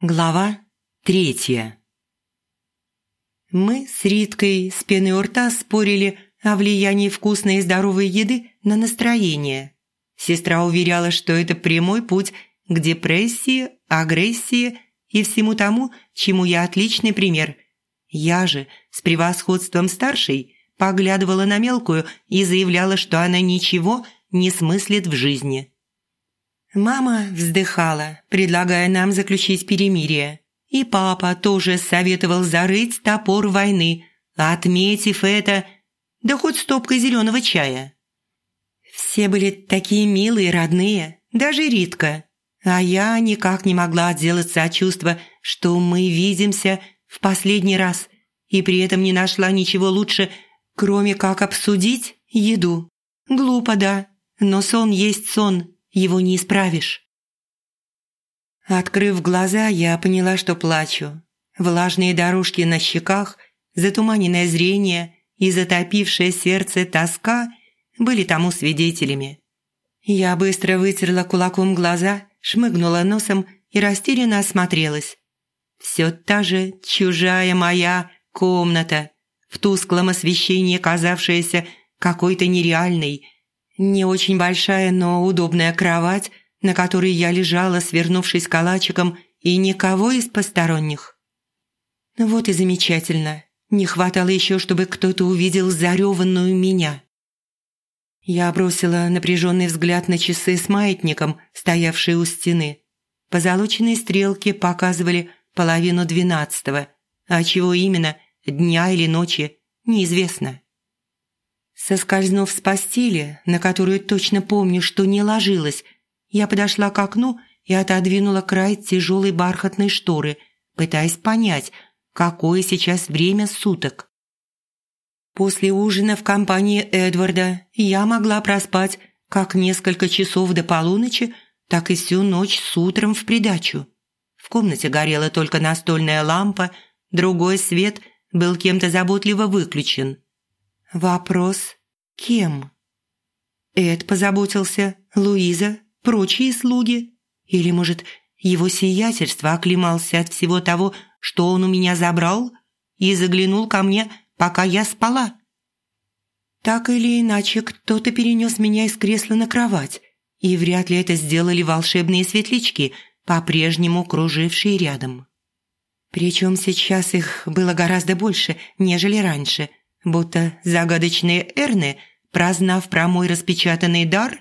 Глава третья Мы с Риткой с пеной у рта спорили о влиянии вкусной и здоровой еды на настроение. Сестра уверяла, что это прямой путь к депрессии, агрессии и всему тому, чему я отличный пример. Я же с превосходством старшей поглядывала на мелкую и заявляла, что она ничего не смыслит в жизни. Мама вздыхала, предлагая нам заключить перемирие. И папа тоже советовал зарыть топор войны, отметив это, да хоть стопкой зеленого чая. Все были такие милые, родные, даже Ритка. А я никак не могла отделаться от чувства, что мы видимся в последний раз, и при этом не нашла ничего лучше, кроме как обсудить еду. Глупо, да, но сон есть сон, его не исправишь. Открыв глаза, я поняла, что плачу. Влажные дорожки на щеках, затуманенное зрение и затопившее сердце тоска были тому свидетелями. Я быстро вытерла кулаком глаза, шмыгнула носом и растерянно осмотрелась. Все та же чужая моя комната, в тусклом освещении казавшаяся какой-то нереальной, не очень большая, но удобная кровать, на которой я лежала, свернувшись калачиком, и никого из посторонних. Вот и замечательно. Не хватало еще, чтобы кто-то увидел зареванную меня. Я бросила напряженный взгляд на часы с маятником, стоявшие у стены. Позолоченные стрелки показывали половину двенадцатого, а чего именно, дня или ночи, неизвестно. Соскользнув с постели, на которую точно помню, что не ложилась, я подошла к окну и отодвинула край тяжелой бархатной шторы, пытаясь понять, какое сейчас время суток. После ужина в компании Эдварда я могла проспать как несколько часов до полуночи, так и всю ночь с утром в придачу. В комнате горела только настольная лампа, другой свет был кем-то заботливо выключен – Вопрос «Кем?» Эд позаботился, Луиза, прочие слуги? Или, может, его сиятельство оклемался от всего того, что он у меня забрал, и заглянул ко мне, пока я спала? Так или иначе, кто-то перенес меня из кресла на кровать, и вряд ли это сделали волшебные светлячки, по-прежнему кружившие рядом. Причем сейчас их было гораздо больше, нежели раньше – будто загадочные эрны, прознав про мой распечатанный дар,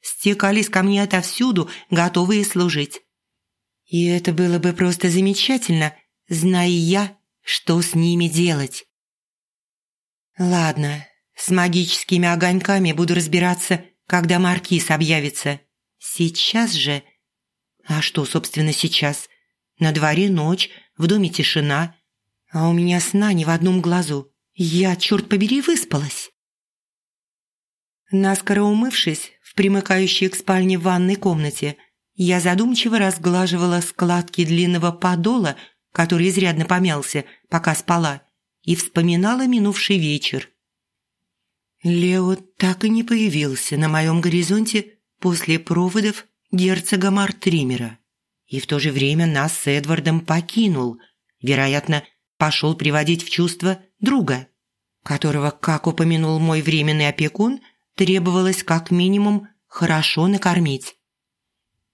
стекались ко мне отовсюду, готовые служить. И это было бы просто замечательно, зная я, что с ними делать. Ладно, с магическими огоньками буду разбираться, когда Маркиз объявится. Сейчас же... А что, собственно, сейчас? На дворе ночь, в доме тишина, а у меня сна ни в одном глазу. Я, черт побери, выспалась. Наскоро умывшись в примыкающей к спальне ванной комнате, я задумчиво разглаживала складки длинного подола, который изрядно помялся, пока спала, и вспоминала минувший вечер. Лео так и не появился на моем горизонте после проводов герцога Мартримера. И в то же время нас с Эдвардом покинул, вероятно, пошел приводить в чувство друга которого, как упомянул мой временный опекун, требовалось как минимум хорошо накормить.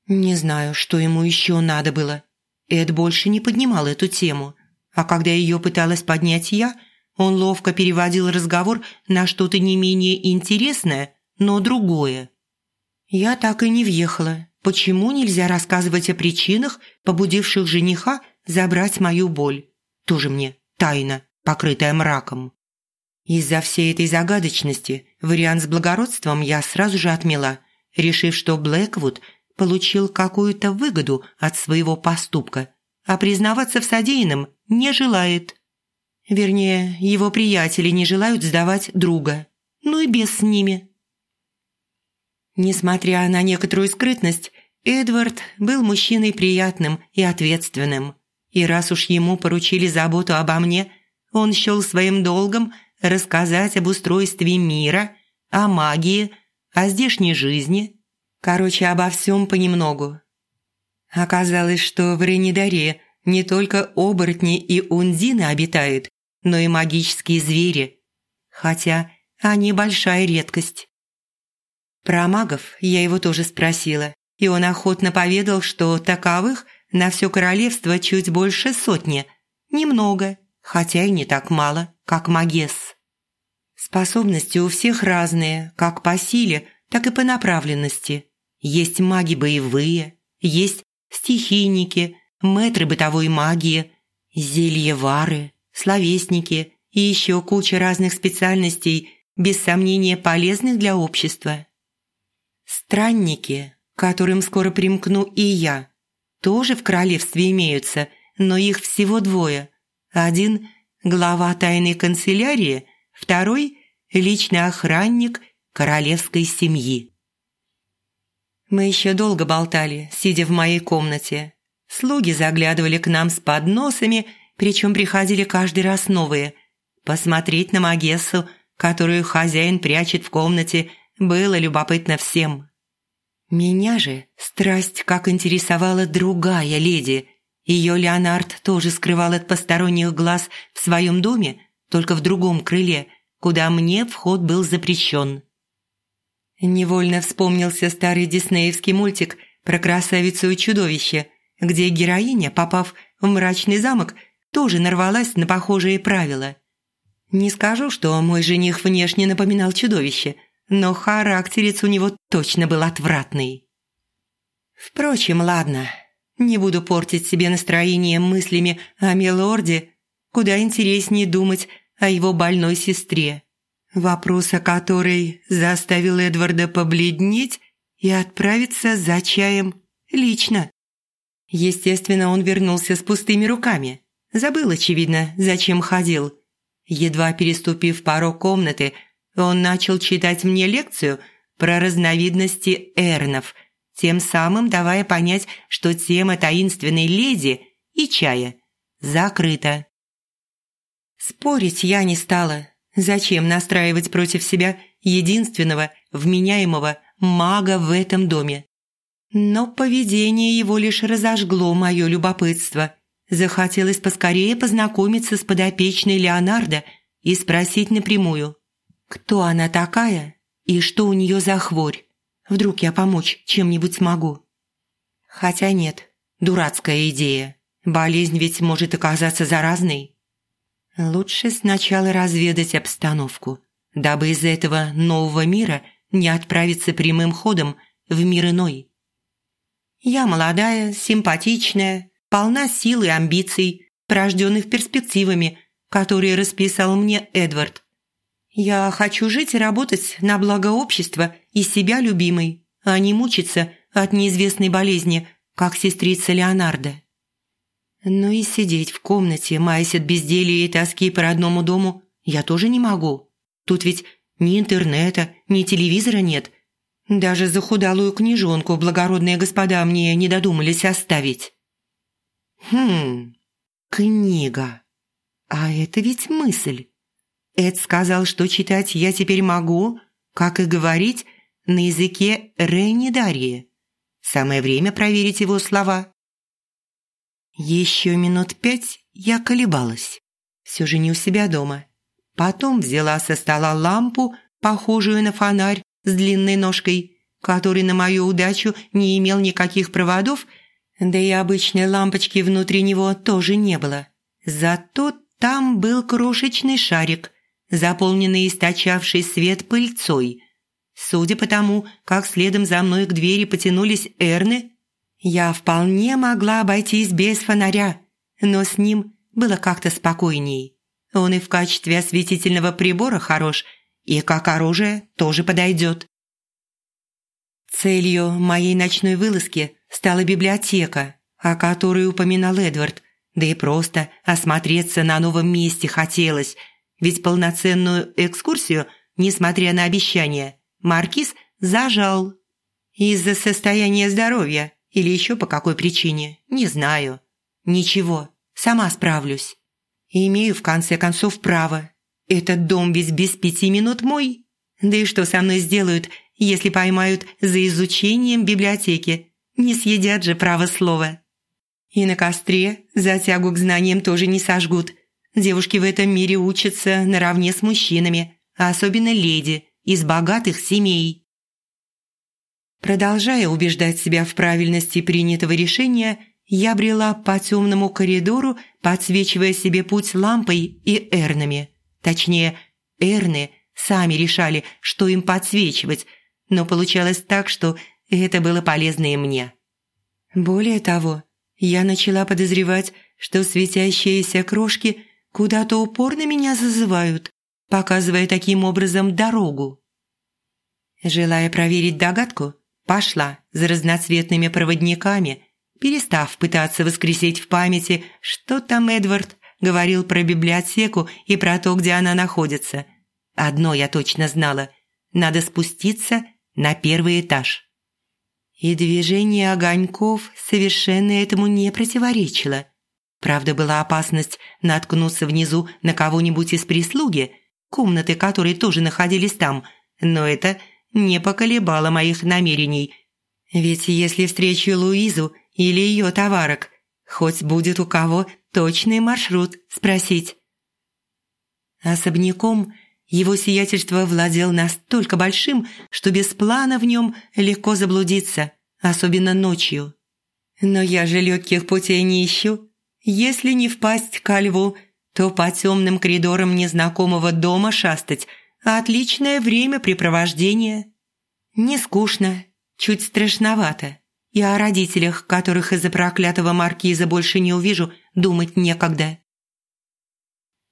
Не знаю, что ему еще надо было. Эд больше не поднимал эту тему, а когда ее пыталась поднять я, он ловко переводил разговор на что-то не менее интересное, но другое. Я так и не въехала. Почему нельзя рассказывать о причинах, побудивших жениха забрать мою боль? Тоже мне тайна, покрытая мраком. Из-за всей этой загадочности вариант с благородством я сразу же отмела, решив, что Блэквуд получил какую-то выгоду от своего поступка, а признаваться в содеянном не желает. Вернее, его приятели не желают сдавать друга. Ну и без с ними. Несмотря на некоторую скрытность, Эдвард был мужчиной приятным и ответственным. И раз уж ему поручили заботу обо мне, он счел своим долгом – рассказать об устройстве мира, о магии, о здешней жизни. Короче, обо всем понемногу. Оказалось, что в Ренидаре не только оборотни и ундины обитают, но и магические звери. Хотя они большая редкость. Про магов я его тоже спросила, и он охотно поведал, что таковых на все королевство чуть больше сотни. Немного, хотя и не так мало, как магес. Способности у всех разные, как по силе, так и по направленности. Есть маги боевые, есть стихийники, мэтры бытовой магии, зельевары, словесники и еще куча разных специальностей, без сомнения полезных для общества. Странники, которым скоро примкну и я, тоже в королевстве имеются, но их всего двое. Один – глава тайной канцелярии, второй – личный охранник королевской семьи. Мы еще долго болтали, сидя в моей комнате. Слуги заглядывали к нам с подносами, причем приходили каждый раз новые. Посмотреть на Магессу, которую хозяин прячет в комнате, было любопытно всем. Меня же страсть как интересовала другая леди. Ее Леонард тоже скрывал от посторонних глаз в своем доме, только в другом крыле, куда мне вход был запрещен. Невольно вспомнился старый диснеевский мультик про красавицу и чудовище, где героиня, попав в мрачный замок, тоже нарвалась на похожие правила. Не скажу, что мой жених внешне напоминал чудовище, но характерец у него точно был отвратный. Впрочем, ладно, не буду портить себе настроение мыслями о милорде, куда интереснее думать о его больной сестре вопрос о которой заставил Эдварда побледнеть и отправиться за чаем лично. Естественно, он вернулся с пустыми руками. Забыл, очевидно, зачем ходил. Едва переступив порог комнаты, он начал читать мне лекцию про разновидности эрнов, тем самым давая понять, что тема таинственной леди и чая закрыта. Спорить я не стала, Зачем настраивать против себя единственного вменяемого мага в этом доме? Но поведение его лишь разожгло мое любопытство. Захотелось поскорее познакомиться с подопечной Леонардо и спросить напрямую, кто она такая и что у нее за хворь. Вдруг я помочь чем-нибудь смогу. Хотя нет, дурацкая идея. Болезнь ведь может оказаться заразной. Лучше сначала разведать обстановку, дабы из этого нового мира не отправиться прямым ходом в мир иной. Я молодая, симпатичная, полна сил и амбиций, порожденных перспективами, которые расписал мне Эдвард. Я хочу жить и работать на благо общества и себя любимой, а не мучиться от неизвестной болезни, как сестрица Леонардо. Но и сидеть в комнате, маясь от безделия и тоски по родному дому, я тоже не могу. Тут ведь ни интернета, ни телевизора нет. Даже захудалую книжонку благородные господа мне не додумались оставить. Хм, книга. А это ведь мысль. Эд сказал, что читать я теперь могу, как и говорить, на языке Ренни Дарьи. Самое время проверить его слова. Еще минут пять я колебалась. Все же не у себя дома. Потом взяла со стола лампу, похожую на фонарь с длинной ножкой, который на мою удачу не имел никаких проводов, да и обычной лампочки внутри него тоже не было. Зато там был крошечный шарик, заполненный источавший свет пыльцой. Судя по тому, как следом за мной к двери потянулись Эрны, я вполне могла обойтись без фонаря, но с ним было как-то спокойней. Он и в качестве осветительного прибора хорош, и как оружие тоже подойдет. Целью моей ночной вылазки стала библиотека, о которой упоминал Эдвард, да и просто осмотреться на новом месте хотелось, ведь полноценную экскурсию, несмотря на обещания, Маркиз зажал. Из-за состояния здоровья или еще по какой причине, не знаю. Ничего, сама справлюсь. И имею в конце концов право. Этот дом ведь без пяти минут мой. Да и что со мной сделают, если поймают за изучением библиотеки? Не съедят же право слова. И на костре за тягу к знаниям тоже не сожгут. Девушки в этом мире учатся наравне с мужчинами, а особенно леди из богатых семей. Продолжая убеждать себя в правильности принятого решения, я брела по темному коридору, подсвечивая себе путь лампой и эрнами. Точнее, эрны сами решали, что им подсвечивать, но получалось так, что это было полезно и мне. Более того, я начала подозревать, что светящиеся крошки куда-то упорно меня зазывают, показывая таким образом дорогу. Желая проверить догадку, пошла за разноцветными проводниками, перестав пытаться воскресить в памяти, что там Эдвард говорил про библиотеку и про то, где она находится. Одно я точно знала – надо спуститься на первый этаж. И движение огоньков совершенно этому не противоречило. Правда, была опасность наткнуться внизу на кого-нибудь из прислуги, комнаты которой тоже находились там, но это не поколебало моих намерений. Ведь если встречу Луизу или ее товарок, хоть будет у кого точный маршрут спросить. Особняком его сиятельство владел настолько большим, что без плана в нем легко заблудиться, особенно ночью. Но я же легких путей не ищу. Если не впасть ко льву, то по темным коридорам незнакомого дома шастать – отличное времяпрепровождение. Не скучно, чуть страшновато. И о родителях, которых из-за проклятого маркиза больше не увижу, думать некогда.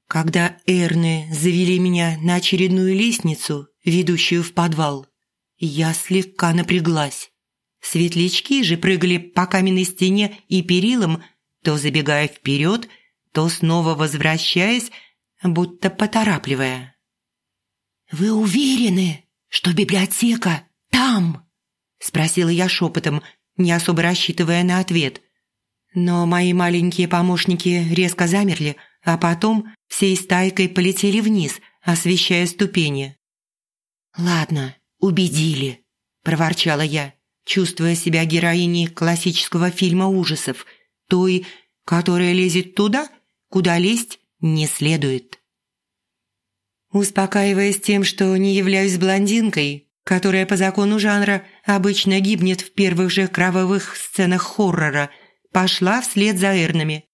Когда Эрны завели меня на очередную лестницу, ведущую в подвал, я слегка напряглась. Светлячки же прыгали по каменной стене и перилам, то забегая вперед, то снова возвращаясь, будто поторапливая. «Вы уверены, что библиотека там?» – спросила я шепотом, не особо рассчитывая на ответ. Но мои маленькие помощники резко замерли, а потом всей стайкой полетели вниз, освещая ступени. «Ладно, убедили», – проворчала я, чувствуя себя героиней классического фильма ужасов, той, которая лезет туда, куда лезть не следует. Успокаиваясь тем, что не являюсь блондинкой, которая по закону жанра обычно гибнет в первых же кровавых сценах хоррора, пошла вслед за Эрнами.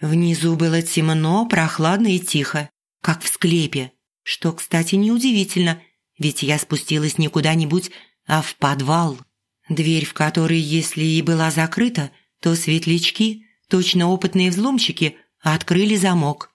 Внизу было темно, прохладно и тихо, как в склепе, что, кстати, неудивительно, ведь я спустилась не куда-нибудь, а в подвал, дверь в который, если и была закрыта, то светлячки, точно опытные взломщики, открыли замок.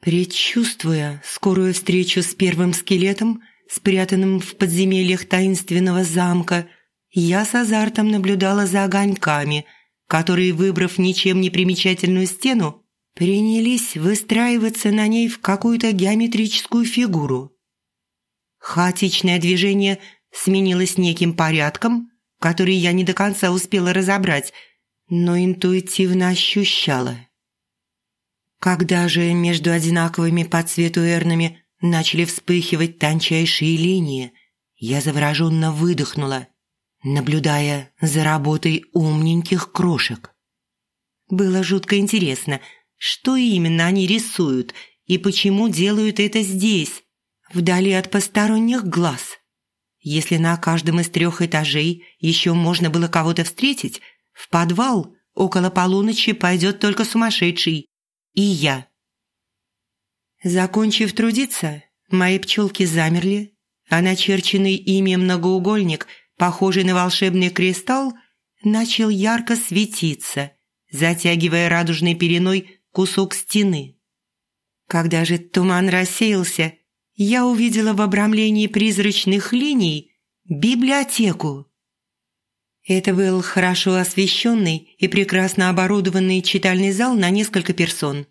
Предчувствуя скорую встречу с первым скелетом, спрятанным в подземельях таинственного замка, я с азартом наблюдала за огоньками, которые, выбрав ничем не примечательную стену, принялись выстраиваться на ней в какую-то геометрическую фигуру. Хаотичное движение сменилось неким порядком, который я не до конца успела разобрать, но интуитивно ощущала. Когда же между одинаковыми по цвету эрнами начали вспыхивать тончайшие линии, я завороженно выдохнула, наблюдая за работой умненьких крошек. Было жутко интересно, что именно они рисуют и почему делают это здесь, вдали от посторонних глаз. Если на каждом из трех этажей еще можно было кого-то встретить, в подвал около полуночи пойдет только сумасшедший. И я. Закончив трудиться, мои пчелки замерли, а начерченный ими многоугольник, похожий на волшебный кристалл, начал ярко светиться, затягивая радужной пеленой кусок стены. Когда же туман рассеялся, я увидела в обрамлении призрачных линий библиотеку. Это был хорошо освещенный и прекрасно оборудованный читальный зал на несколько персон.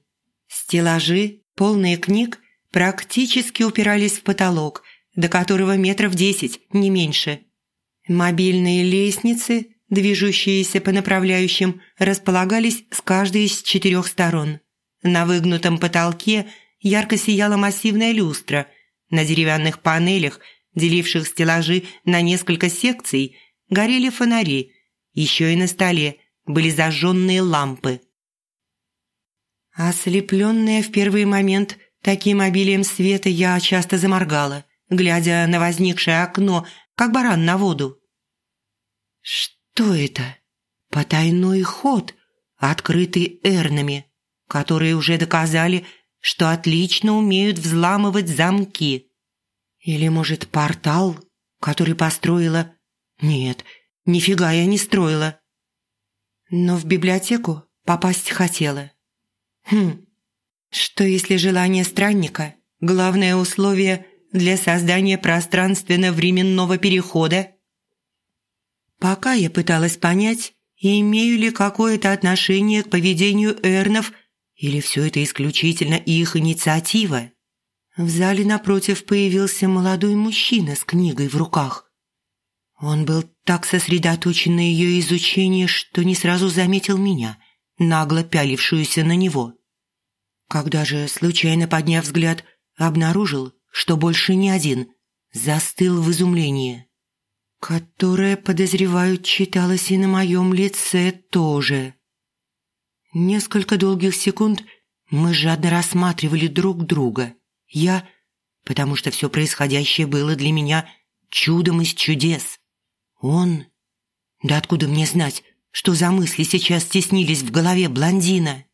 Стеллажи, полные книг, практически упирались в потолок, до которого метров десять, не меньше. Мобильные лестницы, движущиеся по направляющим, располагались с каждой из четырех сторон. На выгнутом потолке ярко сияла массивная люстра. На деревянных панелях, деливших стеллажи на несколько секций – горели фонари. Еще и на столе были зажженные лампы. Ослепленная в первый момент таким обилием света, я часто заморгала, глядя на возникшее окно, как баран на воду. Что это? Потайной ход, открытый эрнами, которые уже доказали, что отлично умеют взламывать замки. Или, может, портал, который построила... Нет, нифига я не строила. Но в библиотеку попасть хотела. Хм, что если желание странника – главное условие для создания пространственно-временного перехода? Пока я пыталась понять, имею ли какое-то отношение к поведению Эрнов, или все это исключительно их инициатива. В зале напротив появился молодой мужчина с книгой в руках. Он был так сосредоточен на ее изучении, что не сразу заметил меня, нагло пялившуюся на него. Когда же, случайно подняв взгляд, обнаружил, что больше не один, застыл в изумлении, которое, подозреваю, читалось и на моем лице тоже. Несколько долгих секунд мы жадно рассматривали друг друга – я, потому что все происходящее было для меня чудом из чудес. Он... Да откуда мне знать, что за мысли сейчас стеснились в голове блондина?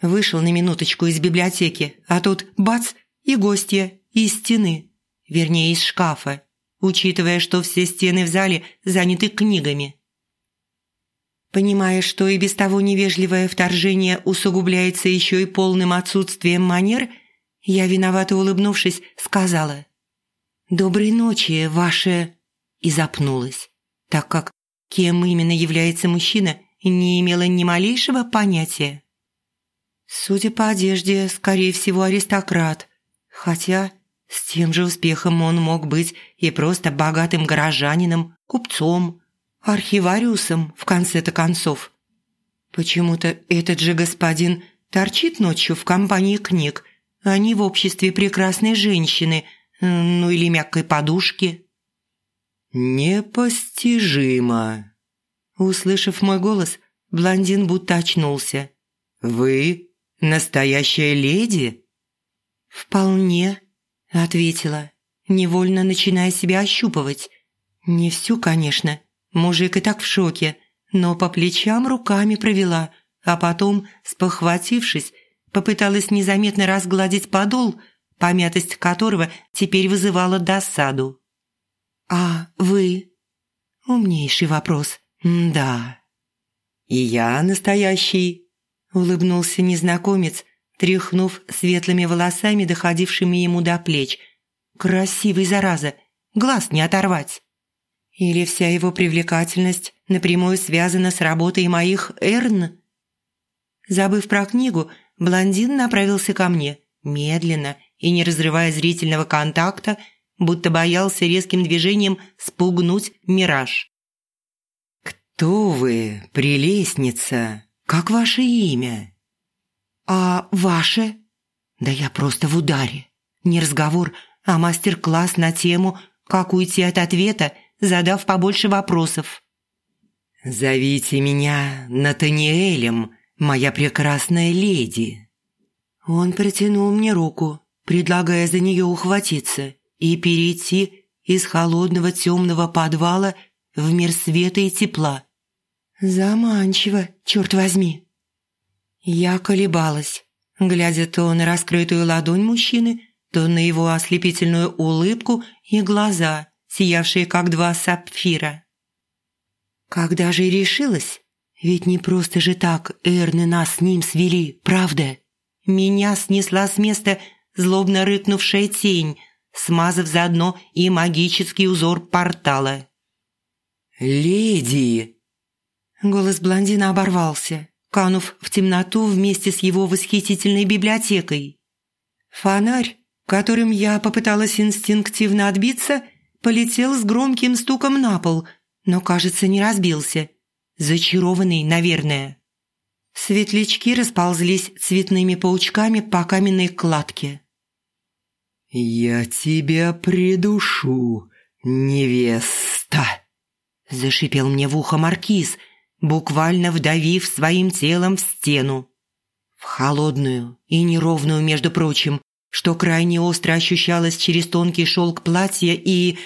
Вышел на минуточку из библиотеки, а тут бац и гостья из стены, вернее из шкафа, учитывая, что все стены в зале заняты книгами. Понимая, что и без того невежливое вторжение усугубляется еще и полным отсутствием манер – я, виновато улыбнувшись, сказала «Доброй ночи, ваше...» и запнулась, так как кем именно является мужчина, не имела ни малейшего понятия. Судя по одежде, скорее всего, аристократ, хотя с тем же успехом он мог быть и просто богатым горожанином, купцом, архивариусом, в конце-то концов. Почему-то этот же господин торчит ночью в компании книг – они в обществе прекрасной женщины, ну или мягкой подушки. «Непостижимо!» Услышав мой голос, блондин будто очнулся. «Вы настоящая леди?» «Вполне», — ответила, невольно начиная себя ощупывать. «Не всю, конечно. Мужик и так в шоке, но по плечам руками провела, а потом, спохватившись, попыталась незаметно разгладить подол, помятость которого теперь вызывала досаду. «А вы?» «Умнейший вопрос. да». «И я настоящий», – улыбнулся незнакомец, тряхнув светлыми волосами, доходившими ему до плеч. «Красивый, зараза, глаз не оторвать». Или вся его привлекательность напрямую связана с работой моих Эрн? Забыв про книгу, блондин направился ко мне, медленно и не разрывая зрительного контакта, будто боялся резким движением спугнуть мираж. «Кто вы, прелестница? Как ваше имя?» «А ваше?» «Да я просто в ударе. Не разговор, а мастер-класс на тему «Как уйти от ответа, задав побольше вопросов». «Зовите меня Натаниэлем», моя прекрасная леди». Он протянул мне руку, предлагая за нее ухватиться и перейти из холодного темного подвала в мир света и тепла. Заманчиво, черт возьми. Я колебалась, глядя то на раскрытую ладонь мужчины, то на его ослепительную улыбку и глаза, сиявшие как два сапфира. Когда же и решилась, ведь не просто же так Эрны нас с ним свели, правда? Меня снесла с места злобно рыкнувшая тень, смазав заодно и магический узор портала. «Леди!» Голос блондина оборвался, канув в темноту вместе с его восхитительной библиотекой. Фонарь, которым я попыталась инстинктивно отбиться, полетел с громким стуком на пол, но, кажется, не разбился – Зачарованный, наверное. Светлячки расползлись цветными паучками по каменной кладке. «Я тебя придушу, невеста!» Зашипел мне в ухо маркиз, буквально вдавив своим телом в стену. В холодную и неровную, между прочим, что крайне остро ощущалось через тонкий шелк платья и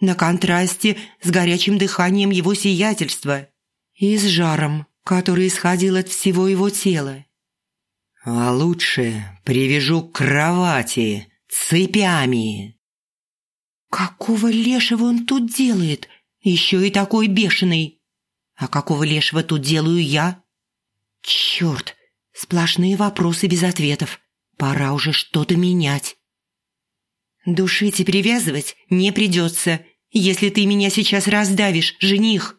на контрасте с горячим дыханием его сиятельства и с жаром, который исходил от всего его тела. «А лучше привяжу к кровати цепями». «Какого лешего он тут делает? Еще и такой бешеный. А какого лешего тут делаю я? Черт, сплошные вопросы без ответов. Пора уже что-то менять. Душить и привязывать не придется, если ты меня сейчас раздавишь, жених.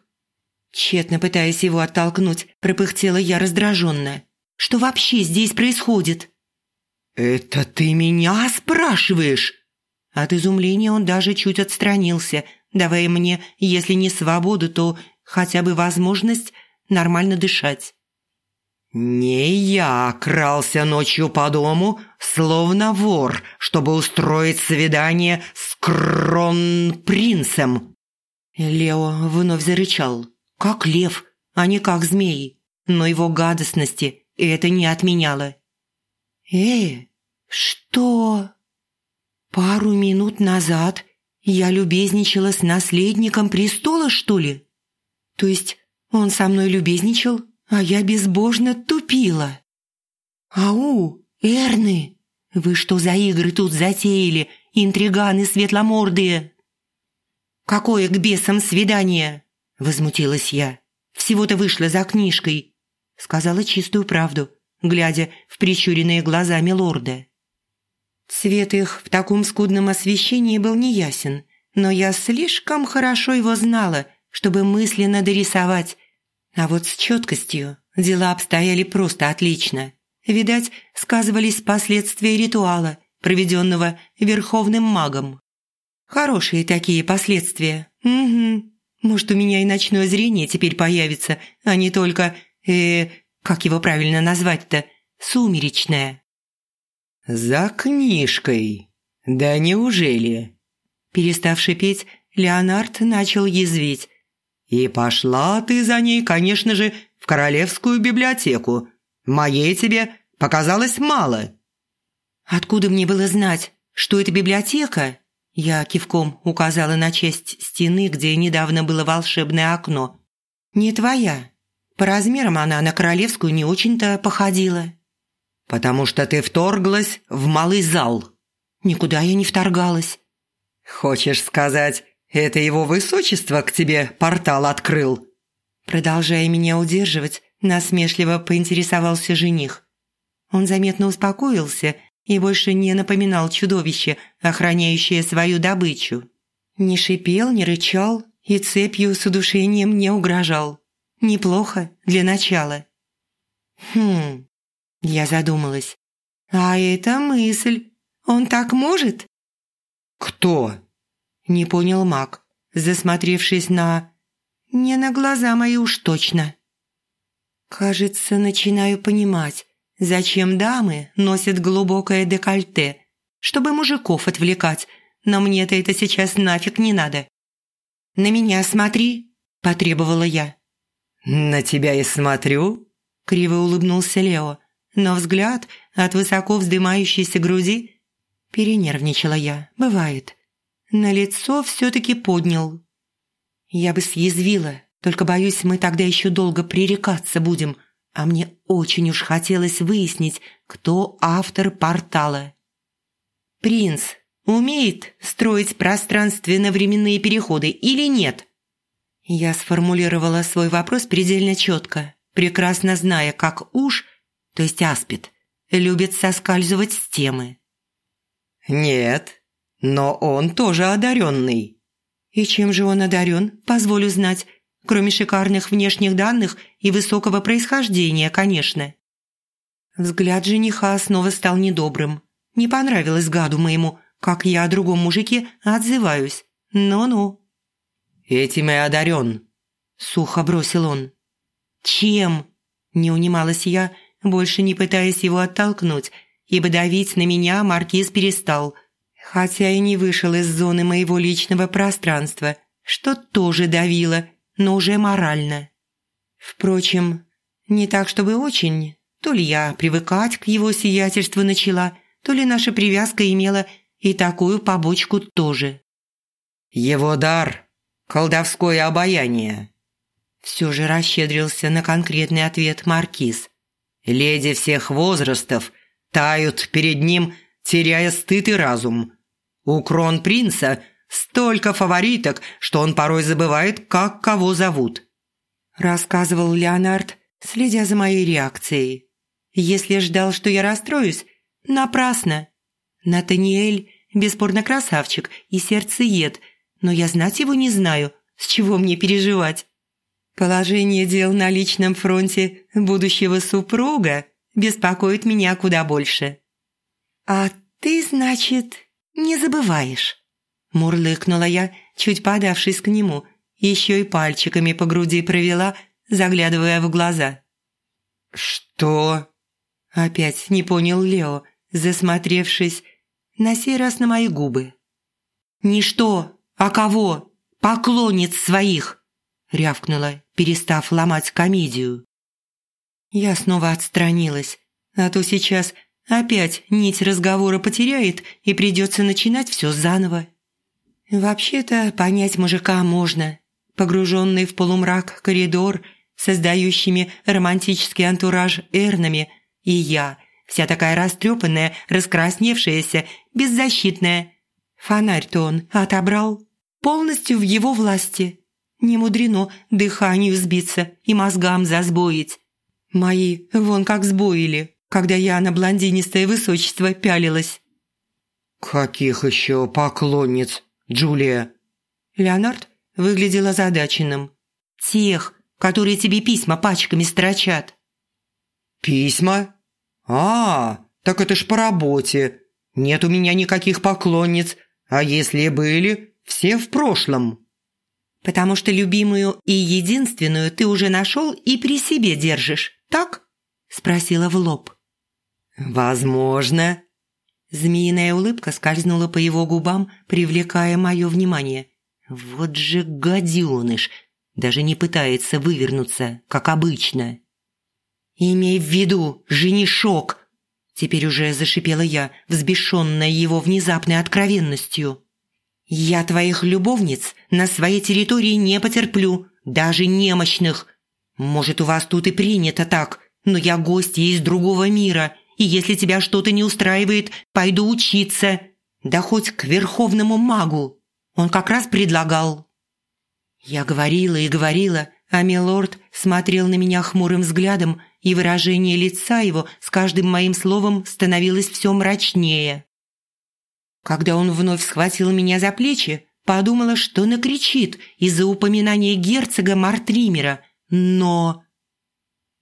Тщетно пытаясь его оттолкнуть, пропыхтела я раздраженно. Что вообще здесь происходит? «Это ты меня спрашиваешь?» От изумления он даже чуть отстранился – давая мне, если не свободу, то хотя бы возможность нормально дышать. «Не я крался ночью по дому, словно вор, чтобы устроить свидание с кронпринцем!» Лео вновь зарычал, как лев, а не как змей, но его гадостности это не отменяло. «Э, что?» Пару минут назад я любезничала с наследником престола, что ли? То есть он со мной любезничал, а я безбожно тупила. Ау, Эрны, вы что за игры тут затеяли, интриганы светломордые? Какое к бесам свидание? Возмутилась я. Всего-то вышла за книжкой. Сказала чистую правду, глядя в прищуренные глаза милорда. Цвет их в таком скудном освещении был неясен, но я слишком хорошо его знала, чтобы мысленно дорисовать. А вот с четкостью дела обстояли просто отлично. Видать, сказывались последствия ритуала, проведенного верховным магом. Хорошие такие последствия. Угу. Может, у меня и ночное зрение теперь появится, а не только, э, как его правильно назвать-то, сумеречное. «За книжкой? Да неужели?» Перестав шипеть, Леонард начал язвить. «И пошла ты за ней, конечно же, в королевскую библиотеку. Моей тебе показалось мало». «Откуда мне было знать, что это библиотека?» Я кивком указала на часть стены, где недавно было волшебное окно. «Не твоя. По размерам она на королевскую не очень-то походила». «Потому что ты вторглась в малый зал». «Никуда я не вторгалась». «Хочешь сказать, это его высочество к тебе портал открыл?» Продолжая меня удерживать, насмешливо поинтересовался жених. Он заметно успокоился и больше не напоминал чудовище, охраняющее свою добычу. Не шипел, не рычал и цепью с удушением не угрожал. Неплохо для начала. Хм, я задумалась. «А это мысль. Он так может?» «Кто?» Не понял маг, засмотревшись на... Не на глаза мои уж точно. Кажется, начинаю понимать, зачем дамы носят глубокое декольте, чтобы мужиков отвлекать, но мне-то это сейчас нафиг не надо. «На меня смотри», – потребовала я. «На тебя и смотрю», – криво улыбнулся Лео но взгляд от высоко вздымающейся груди перенервничала я, бывает. На лицо все-таки поднял. Я бы съязвила, только боюсь, мы тогда еще долго пререкаться будем, а мне очень уж хотелось выяснить, кто автор портала. «Принц умеет строить пространственно-временные переходы или нет?» Я сформулировала свой вопрос предельно четко, прекрасно зная, как уж – то есть аспид, любит соскальзывать с темы. «Нет, но он тоже одаренный». «И чем же он одарен, позволю знать, кроме шикарных внешних данных и высокого происхождения, конечно». Взгляд жениха снова стал недобрым. Не понравилось гаду моему, как я о другом мужике отзываюсь. Ну-ну. «Этим и одарен», – сухо бросил он. «Чем?» – не унималась я, – больше не пытаясь его оттолкнуть, ибо давить на меня маркиз перестал, хотя и не вышел из зоны моего личного пространства, что тоже давило, но уже морально. Впрочем, не так, чтобы очень. То ли я привыкать к его сиятельству начала, то ли наша привязка имела и такую побочку тоже. «Его дар – колдовское обаяние», все же расщедрился на конкретный ответ Маркиз. «Леди всех возрастов тают перед ним, теряя стыд и разум. У кронпринца столько фавориток, что он порой забывает, как кого зовут», рассказывал Леонард, следя за моей реакцией. «Если ждал, что я расстроюсь, напрасно. Натаниэль бесспорно красавчик и сердцеед, но я знать его не знаю, с чего мне переживать. Положение дел на личном фронте будущего супруга беспокоит меня куда больше. «А ты, значит, не забываешь?» Мурлыкнула я, чуть подавшись к нему, еще и пальчиками по груди провела, заглядывая в глаза. «Что?» Опять не понял Лео, засмотревшись на сей раз на мои губы. «Не что, а кого? Поклонниц своих!» рявкнула, перестав ломать комедию. Я снова отстранилась, а то сейчас опять нить разговора потеряет и придется начинать все заново. Вообще-то понять мужика можно. Погруженный в полумрак коридор, создающими романтический антураж эрнами, и я, вся такая растрепанная, раскрасневшаяся, беззащитная. Фонарь-то он отобрал, полностью в его власти. Не мудрено дыханию сбиться и мозгам засбоить. Мои вон как сбоили, когда я на блондинистое высочество пялилась. «Каких еще поклонниц, Джулия?» Леонард выглядел озадаченным. «Тех, которые тебе письма пачками строчат». «Письма? А, так это ж по работе. Нет у меня никаких поклонниц, а если и были, все в прошлом» потому что любимую и единственную ты уже нашел и при себе держишь, так?» – спросила в лоб. «Возможно». Змеиная улыбка скользнула по его губам, привлекая мое внимание. «Вот же гаденыш! Даже не пытается вывернуться, как обычно». «Имей в виду, женишок!» Теперь уже зашипела я, взбешенная его внезапной откровенностью. «Я твоих любовниц на своей территории не потерплю, даже немощных. Может, у вас тут и принято так, но я гость из другого мира, и если тебя что-то не устраивает, пойду учиться. Да хоть к верховному магу. Он как раз предлагал». Я говорила и говорила, а милорд смотрел на меня хмурым взглядом, и выражение лица его с каждым моим словом становилось все мрачнее. Когда он вновь схватил меня за плечи, подумала, что накричит из-за упоминания герцога Мартримера, но...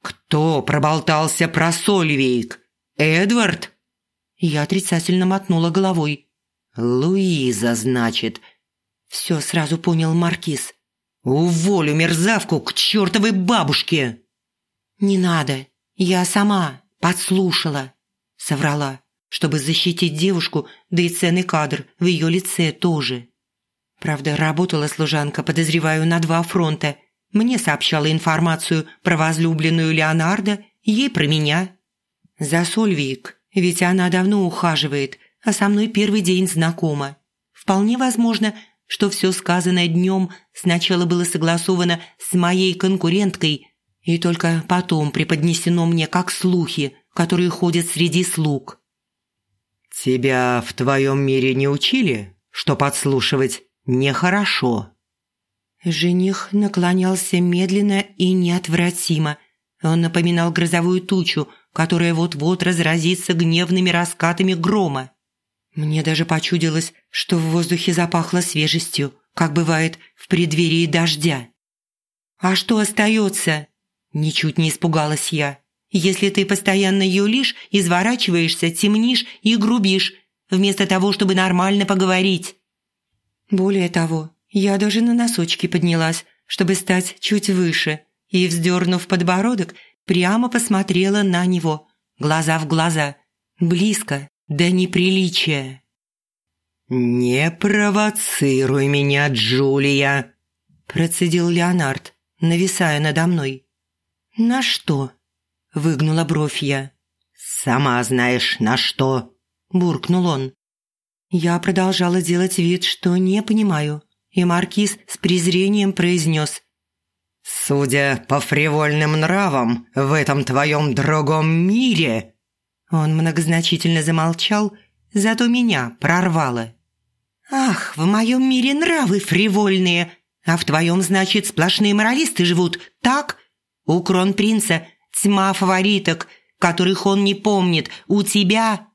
«Кто проболтался про Сольвейк? Эдвард?» Я отрицательно мотнула головой. «Луиза, значит?» Все сразу понял Маркиз. «Уволю мерзавку к чертовой бабушке!» «Не надо, я сама подслушала», — соврала чтобы защитить девушку, да и ценный кадр в ее лице тоже. Правда, работала служанка, подозреваю, на два фронта. Мне сообщала информацию про возлюбленную Леонардо, ей про меня. За Сольвик, ведь она давно ухаживает, а со мной первый день знакома. Вполне возможно, что все сказанное днем сначала было согласовано с моей конкуренткой и только потом преподнесено мне как слухи, которые ходят среди слуг. «Тебя в твоем мире не учили, что подслушивать нехорошо?» Жених наклонялся медленно и неотвратимо. Он напоминал грозовую тучу, которая вот-вот разразится гневными раскатами грома. Мне даже почудилось, что в воздухе запахло свежестью, как бывает в преддверии дождя. «А что остается?» Ничуть не испугалась я если ты постоянно юлишь, изворачиваешься, темнишь и грубишь, вместо того, чтобы нормально поговорить. Более того, я даже на носочки поднялась, чтобы стать чуть выше, и, вздернув подбородок, прямо посмотрела на него, глаза в глаза, близко, до неприличия. «Не провоцируй меня, Джулия!» процедил Леонард, нависая надо мной. «На что?» – выгнула бровь я. «Сама знаешь, на что», – буркнул он. Я продолжала делать вид, что не понимаю, и Маркиз с презрением произнес. «Судя по фривольным нравам в этом твоем другом мире...» Он многозначительно замолчал, зато меня прорвало. «Ах, в моем мире нравы фривольные, а в твоем, значит, сплошные моралисты живут, так? У кронпринца тьма фавориток, которых он не помнит, у тебя...»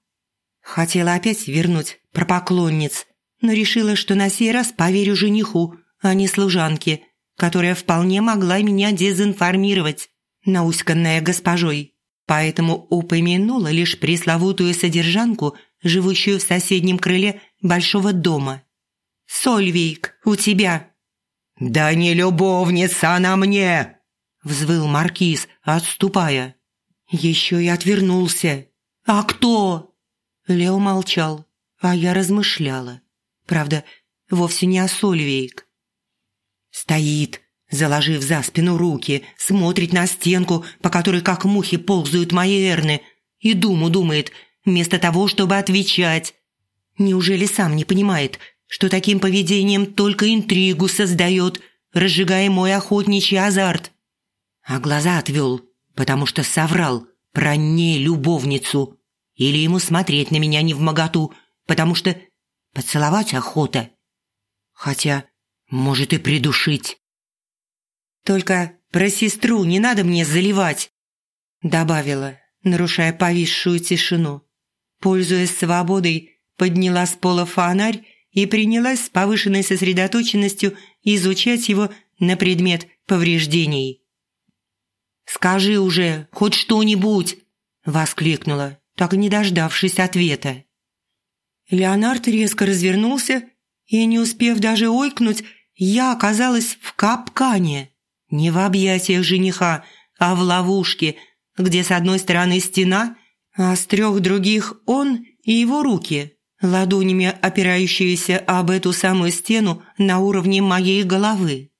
Хотела опять вернуть про поклонниц, но решила, что на сей раз поверю жениху, а не служанке, которая вполне могла меня дезинформировать, науськанная госпожой. Поэтому упомянула лишь пресловутую содержанку, живущую в соседнем крыле большого дома. «Сольвейк, у тебя!» «Да не любовница она мне!» – взвыл маркиз, отступая. Еще и отвернулся. «А кто?» Лео молчал, а я размышляла. Правда, вовсе не о Сольвейк. Стоит, заложив за спину руки, смотрит на стенку, по которой как мухи ползают мои эрны, и думу думает, вместо того, чтобы отвечать. Неужели сам не понимает, что таким поведением только интригу создает, разжигая мой охотничий азарт? А глаза отвел, потому что соврал про не любовницу. Или ему смотреть на меня не в моготу, потому что поцеловать охота. Хотя, может и придушить. Только про сестру не надо мне заливать, добавила, нарушая повисшую тишину. Пользуясь свободой, подняла с пола фонарь и принялась с повышенной сосредоточенностью изучать его на предмет повреждений. «Скажи уже хоть что-нибудь!» – воскликнула, так и не дождавшись ответа. Леонард резко развернулся, и, не успев даже ойкнуть, я оказалась в капкане. Не в объятиях жениха, а в ловушке, где с одной стороны стена, а с трех других он и его руки, ладонями опирающиеся об эту самую стену на уровне моей головы.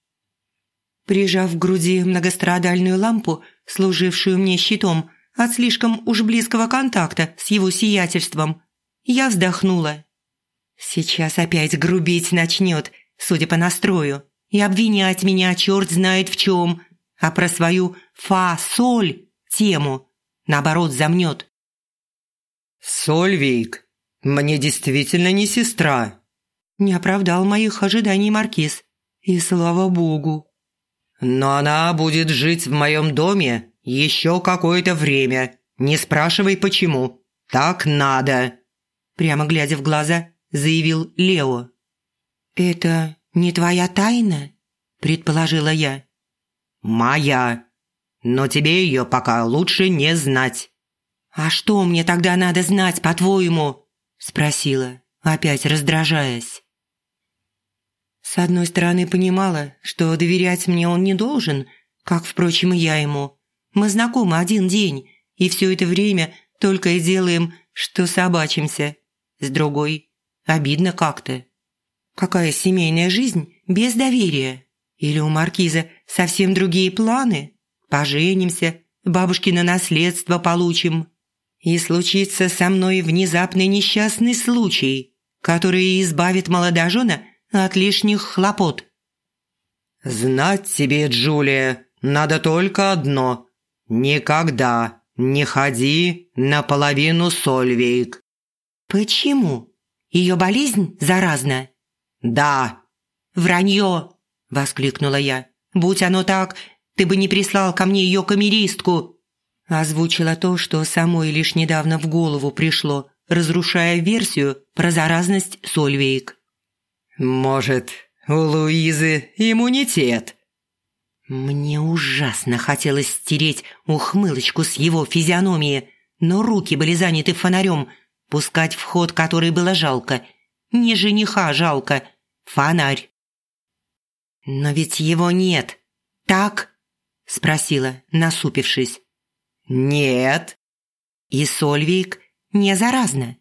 Прижав к груди многострадальную лампу, служившую мне щитом от слишком уж близкого контакта с его сиятельством, я вздохнула. Сейчас опять грубить начнет, судя по настрою, и обвинять меня черт знает в чем, а про свою фа-соль тему, наоборот, замнет. «Сольвейк, мне действительно не сестра», не оправдал моих ожиданий Маркиз. И слава богу. «Но она будет жить в моем доме еще какое-то время. Не спрашивай, почему. Так надо!» Прямо глядя в глаза, заявил Лео. «Это не твоя тайна?» – предположила я. «Моя. Но тебе ее пока лучше не знать». «А что мне тогда надо знать, по-твоему?» – спросила, опять раздражаясь. С одной стороны, понимала, что доверять мне он не должен, как, впрочем, и я ему. Мы знакомы один день, и все это время только и делаем, что собачимся. С другой, обидно как-то. Какая семейная жизнь без доверия? Или у маркиза совсем другие планы? Поженимся, бабушкино наследство получим. И случится со мной внезапный несчастный случай, который избавит молодожена от лишних хлопот. «Знать тебе, Джулия, надо только одно. Никогда не ходи наполовину Сольвейк». «Почему? Ее болезнь заразна?» «Да». «Вранье!» – воскликнула я. «Будь оно так, ты бы не прислал ко мне ее камеристку!» Озвучила то, что самой лишь недавно в голову пришло, разрушая версию про заразность Сольвейк. «Может, у Луизы иммунитет?» Мне ужасно хотелось стереть ухмылочку с его физиономии, но руки были заняты фонарем, пускать в ход который было жалко. Не жениха жалко, фонарь. «Но ведь его нет, так?» – спросила, насупившись. «Нет». «И Сольвик не заразна?»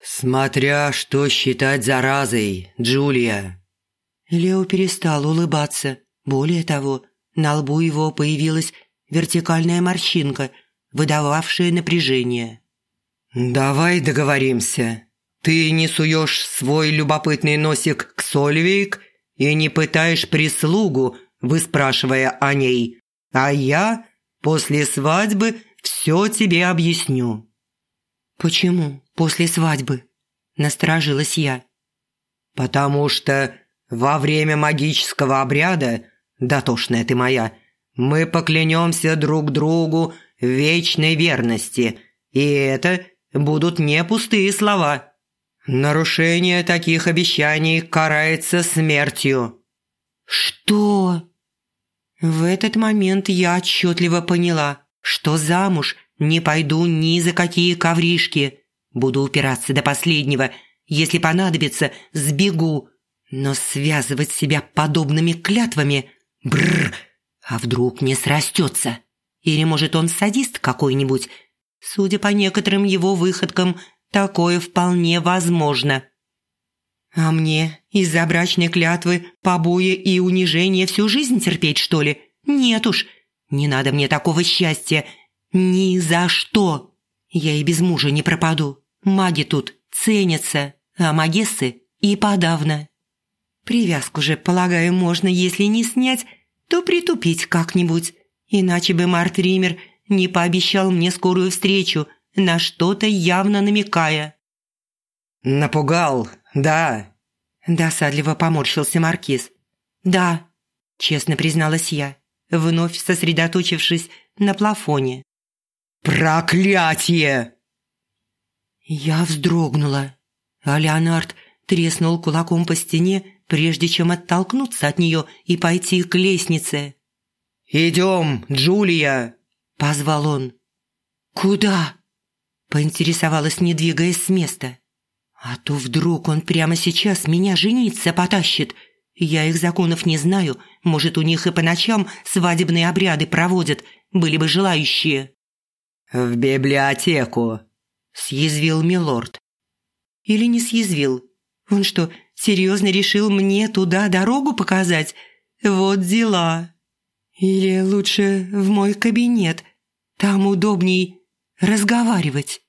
«Смотря что считать заразой, Джулия». Лео перестал улыбаться. Более того, на лбу его появилась вертикальная морщинка, выдававшая напряжение. «Давай договоримся. Ты не суешь свой любопытный носик к Сольвейк и не пытаешь прислугу, выспрашивая о ней, а я после свадьбы все тебе объясню». «Почему после свадьбы?» – насторожилась я. «Потому что во время магического обряда, дотошная ты моя, мы поклянемся друг другу вечной верности, и это будут не пустые слова. Нарушение таких обещаний карается смертью». «Что?» В этот момент я отчетливо поняла, что замуж не пойду ни за какие ковришки. Буду упираться до последнего. Если понадобится, сбегу. Но связывать себя подобными клятвами... Бррр! А вдруг не срастется? Или, может, он садист какой-нибудь? Судя по некоторым его выходкам, такое вполне возможно. А мне из-за брачной клятвы побои и унижения всю жизнь терпеть, что ли? Нет уж, не надо мне такого счастья. Ни за что. Я и без мужа не пропаду. Маги тут ценятся, а магессы и подавно. Привязку же, полагаю, можно, если не снять, то притупить как-нибудь. Иначе бы Март Ример не пообещал мне скорую встречу, на что-то явно намекая. «Напугал, да?» Досадливо поморщился Маркиз. «Да», – честно призналась я, вновь сосредоточившись на плафоне. «Проклятие!» Я вздрогнула, а Леонард треснул кулаком по стене, прежде чем оттолкнуться от нее и пойти к лестнице. «Идем, Джулия!» – позвал он. «Куда?» – поинтересовалась, не двигаясь с места. «А то вдруг он прямо сейчас меня жениться потащит. Я их законов не знаю, может, у них и по ночам свадебные обряды проводят, были бы желающие». «В библиотеку», – съязвил милорд. «Или не съязвил? Он что, серьезно решил мне туда дорогу показать? Вот дела!» «Или лучше в мой кабинет, там удобней разговаривать?»